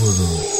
ブルー。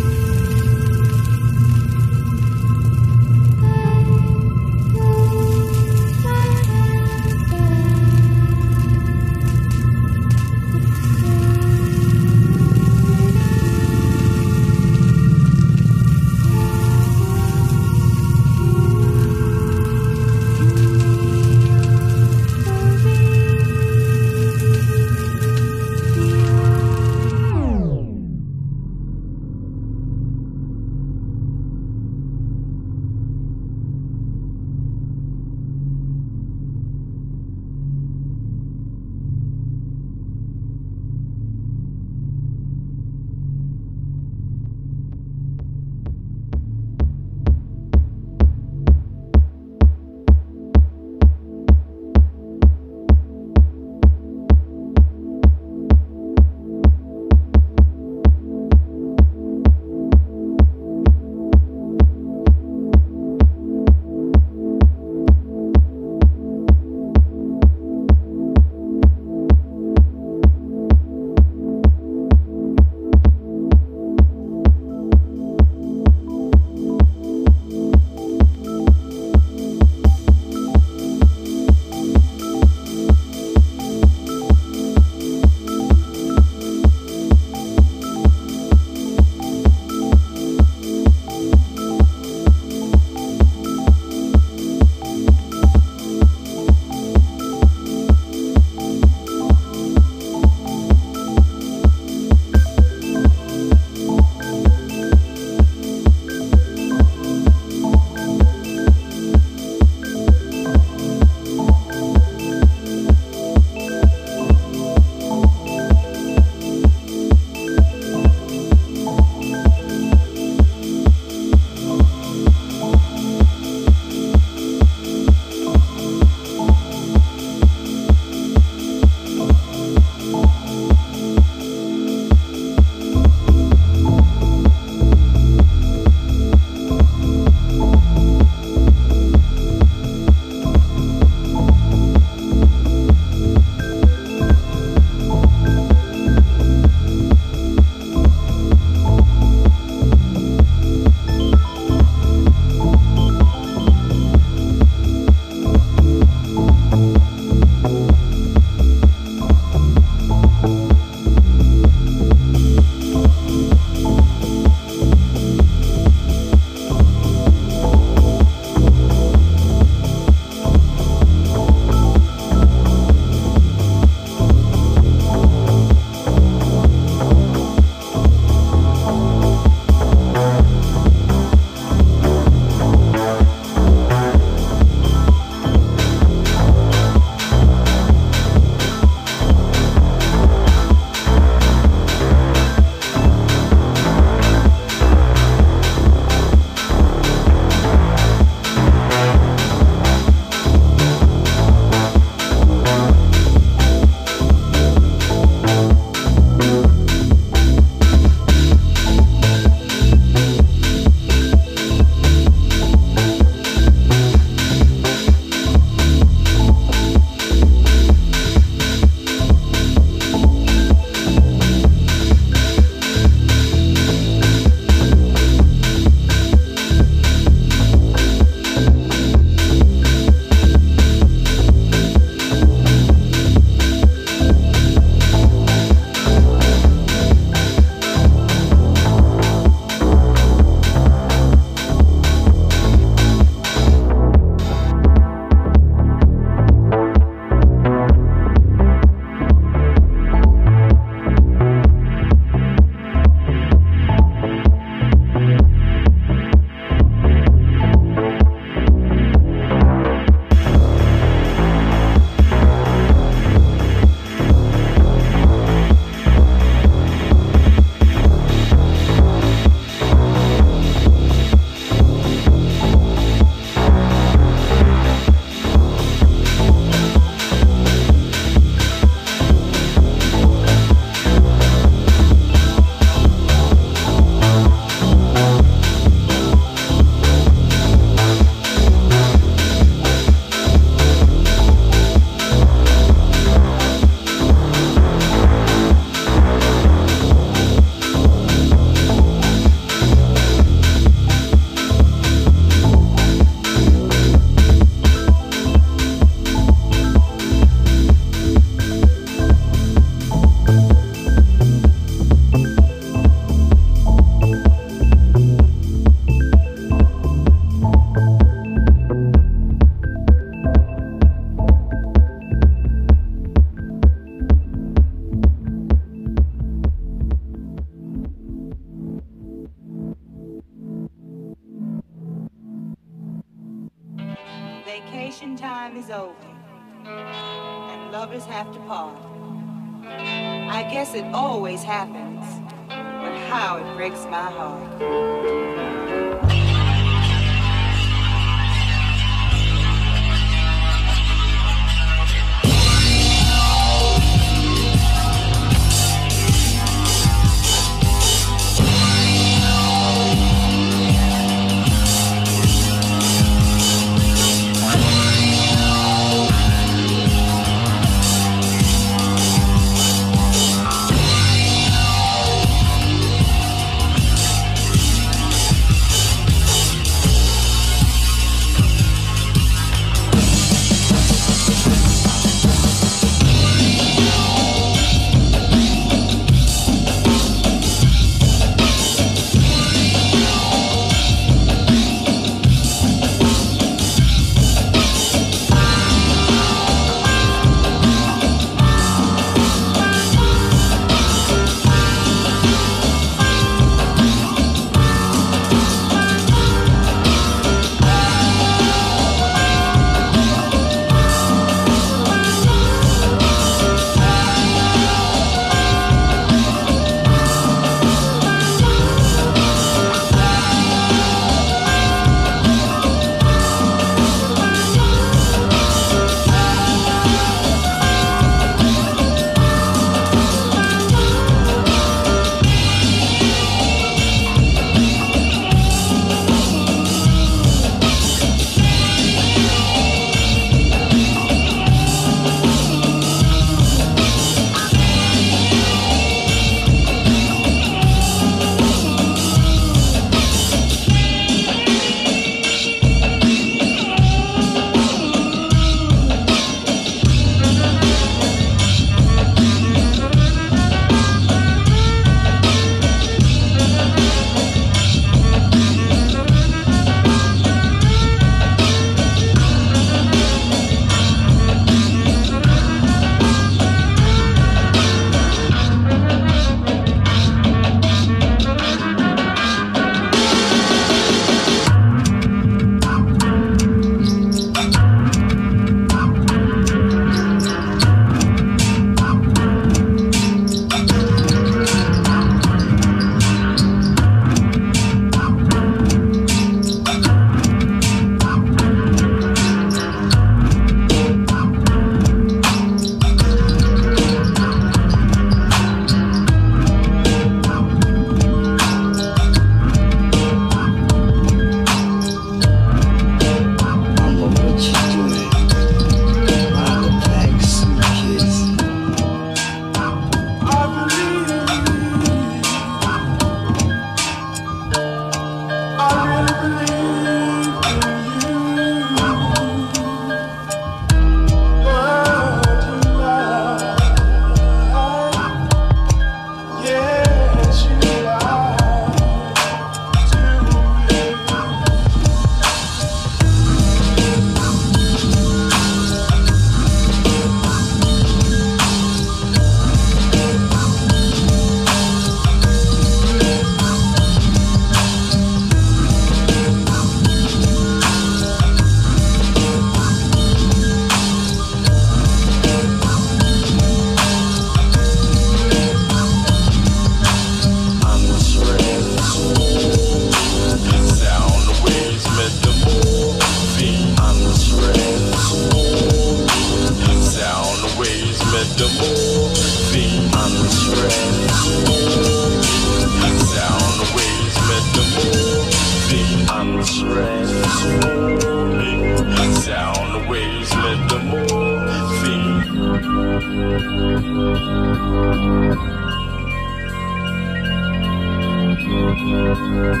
Thank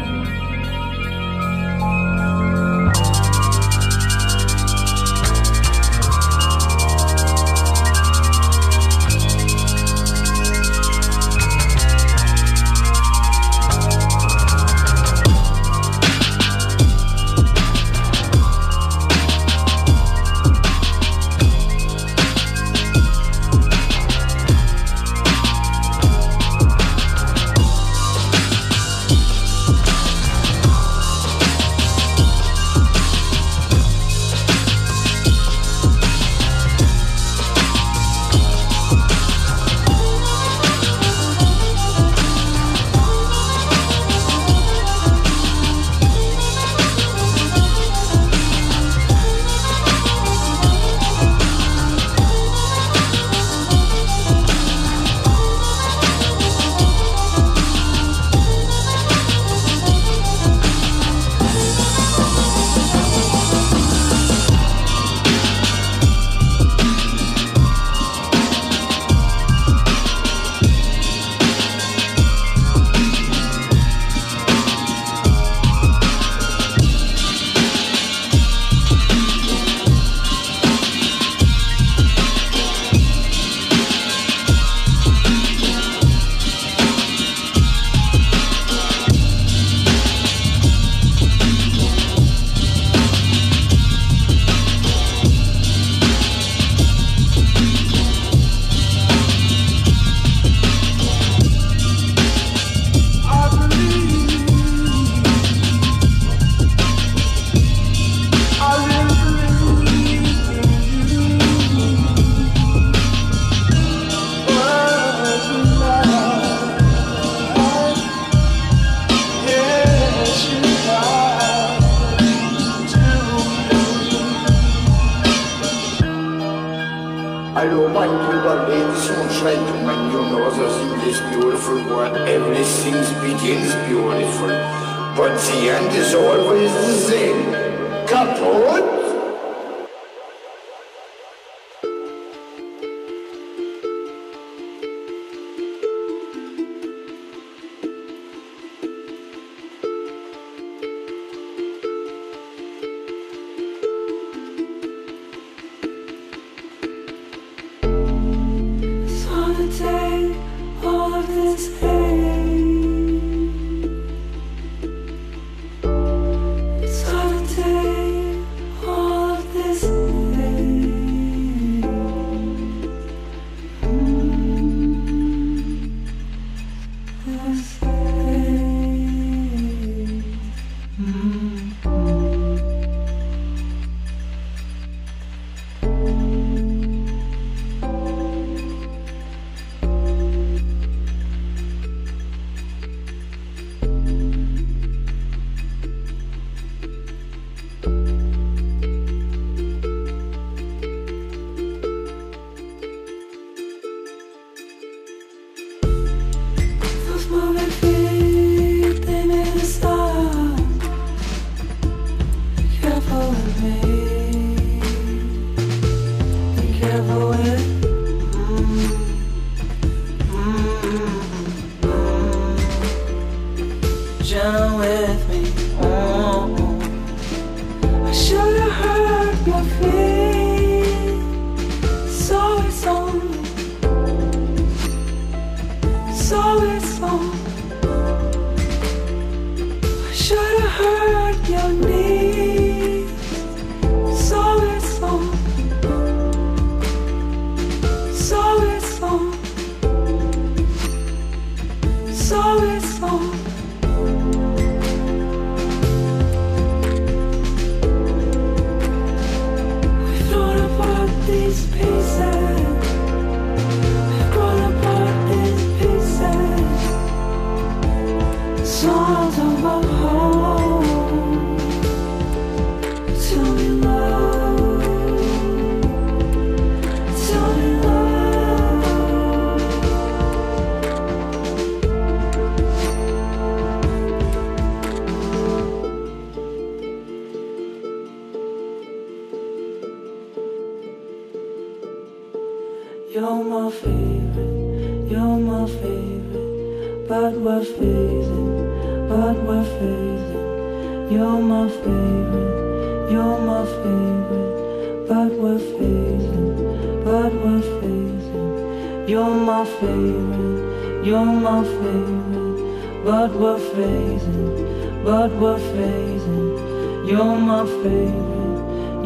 you.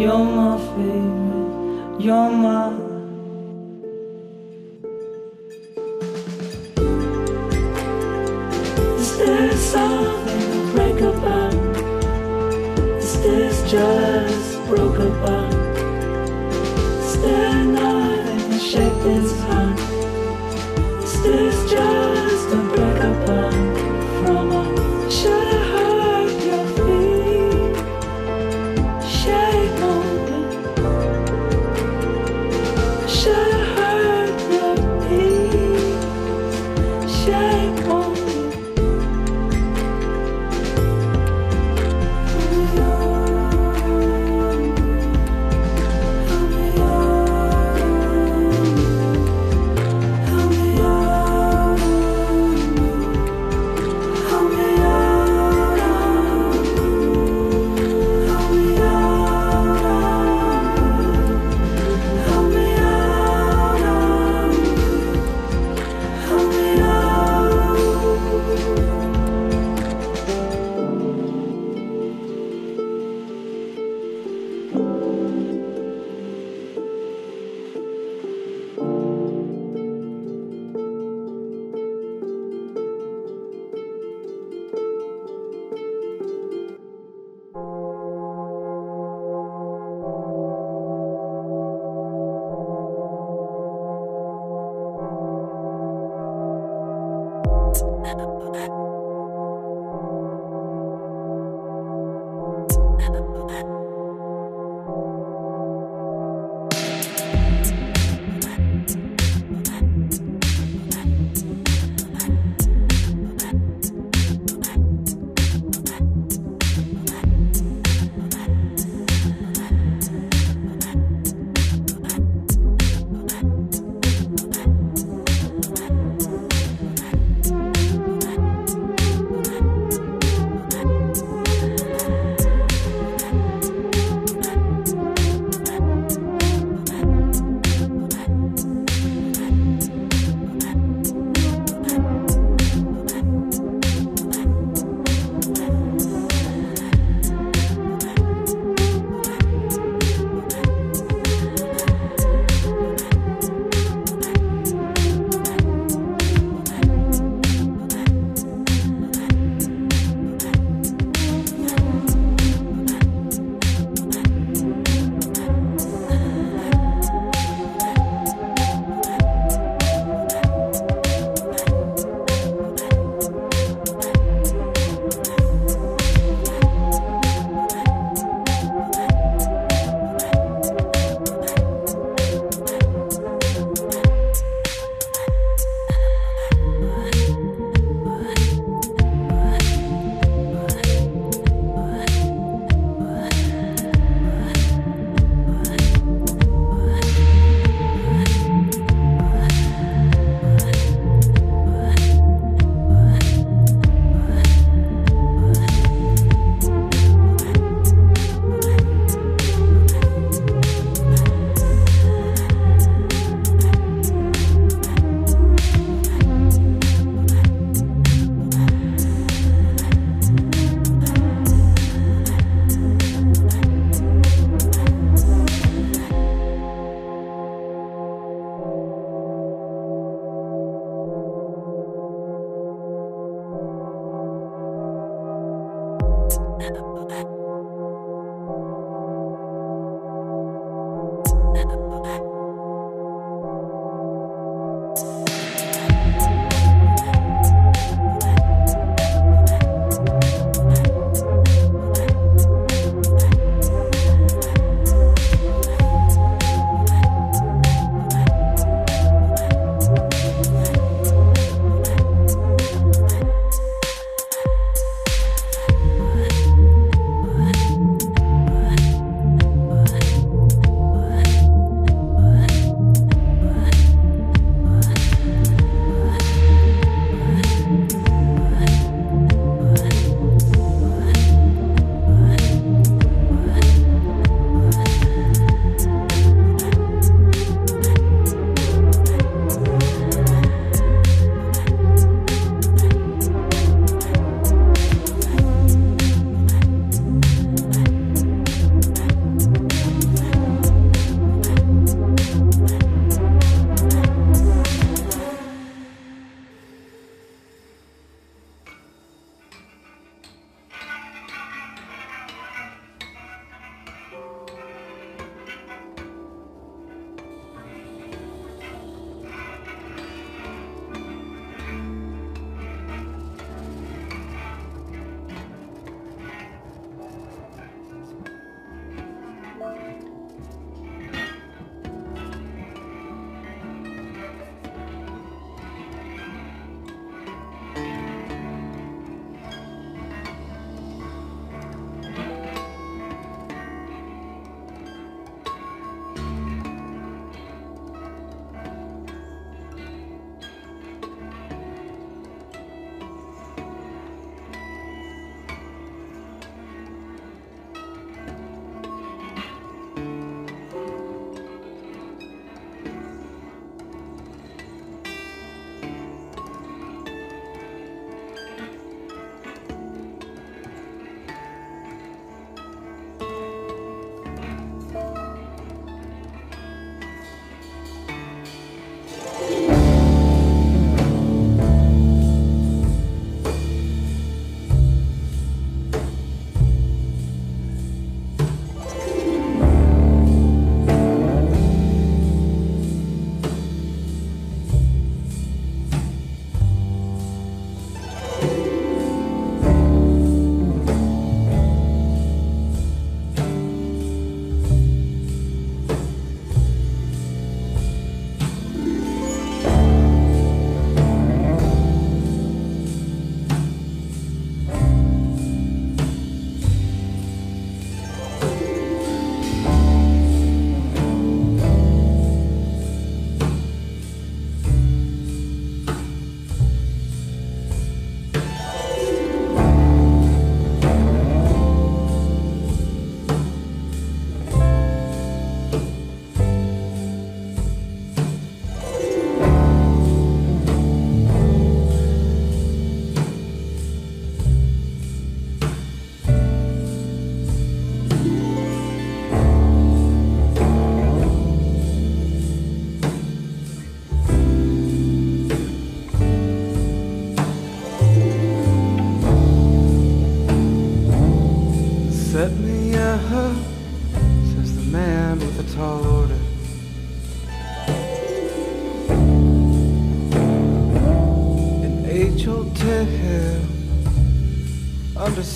You're my favorite, you're my Is there something to break about? Is this just broken apart?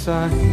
Undersigned.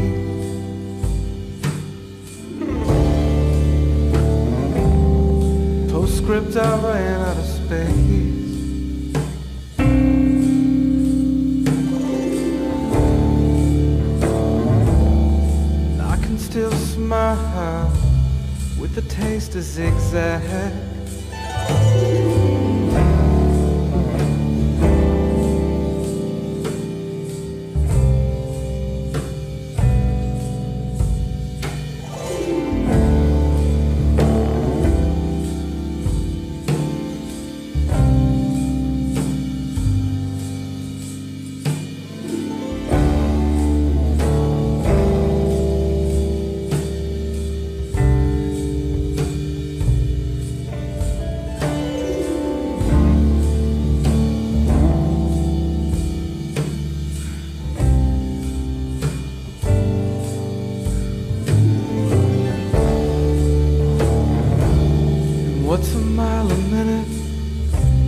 What's a mile a minute?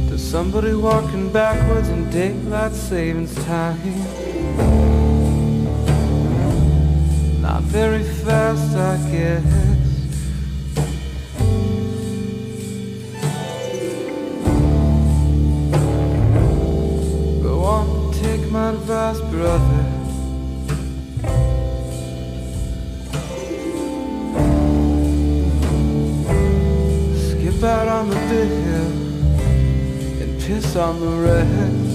to somebody walking backwards in daylight savings time. Not very fast, I guess. Go on, take my advice, brother. on the bed and piss on the red.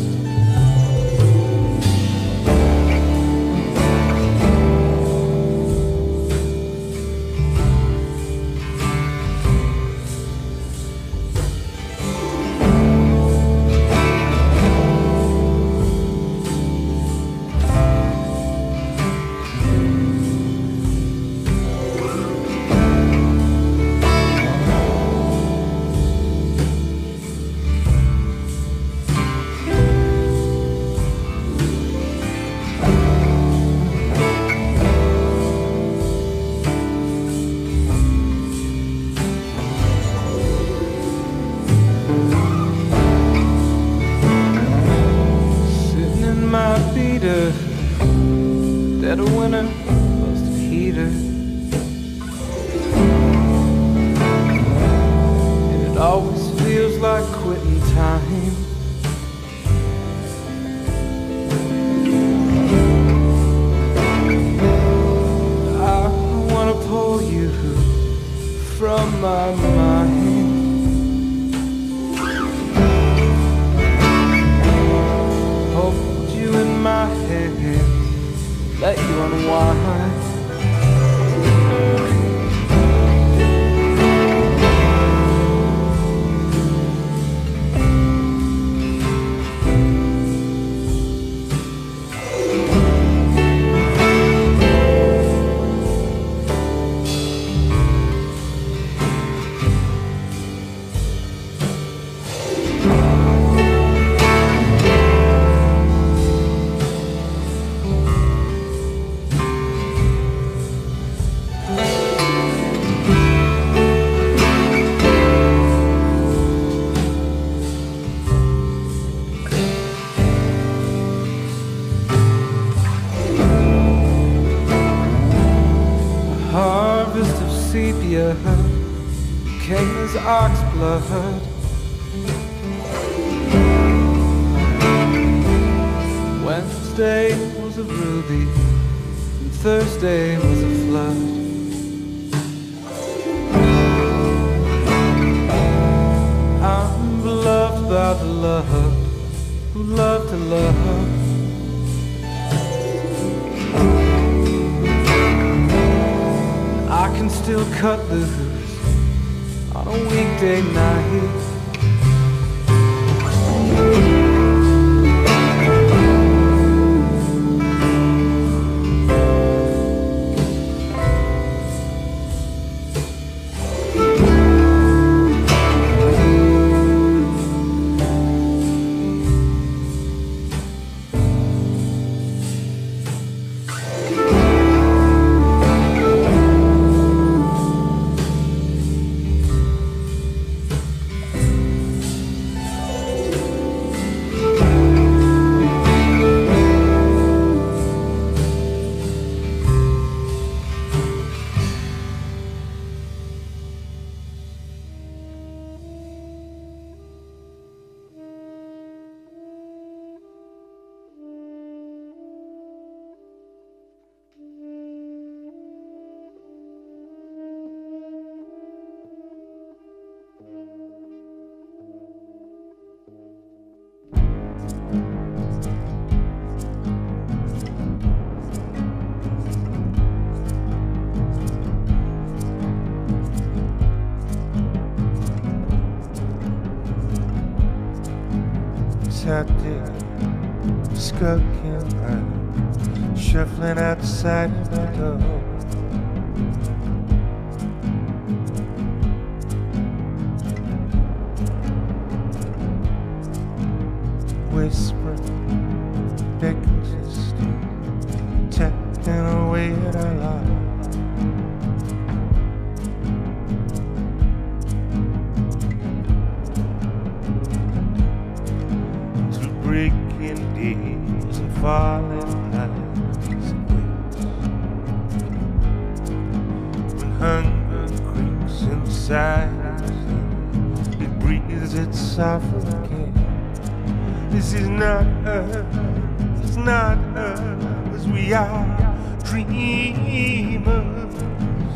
Dreamers.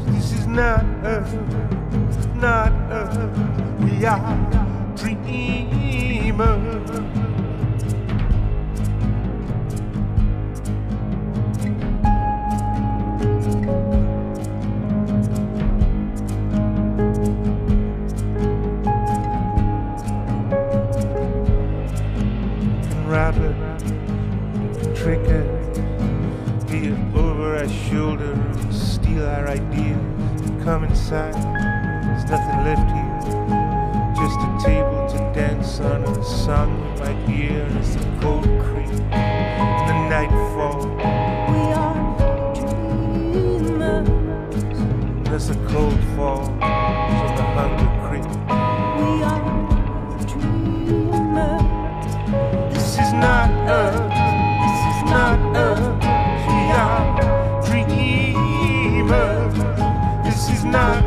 This is not us, not us. We are dreamers. can wrap our shoulder steal our ideas. Come inside, there's nothing left here, just a table to dance on a song we might hear as the cold creep and the night fall. We are dreamers. There's a cold fall, so the hunger creep. We are dreamers. This is not us. This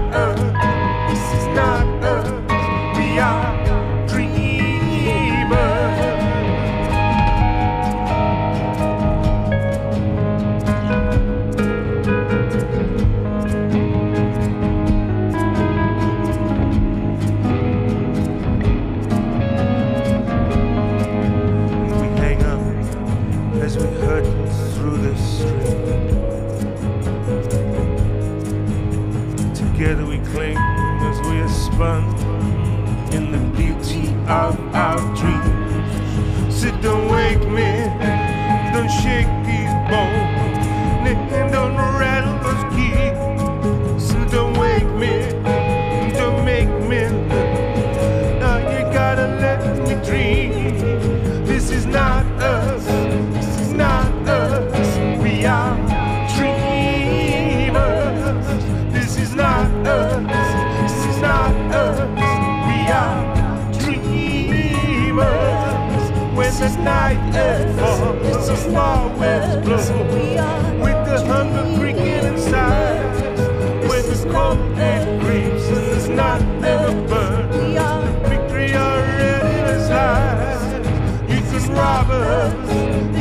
far winds blow. With the hunger creaking inside. When the cold and creeps and there's not ever burn. Victory already resides. You can rob us,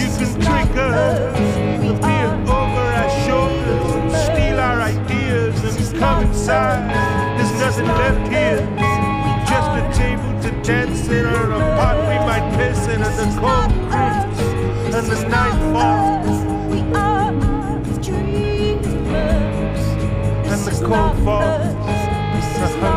you can trick us, peer over our shoulders and steal our ideas and come inside. There's nothing left here, just a table to dance in or a pot we might piss in and the cold this is nightfall. We are dreamers. And the cold falls.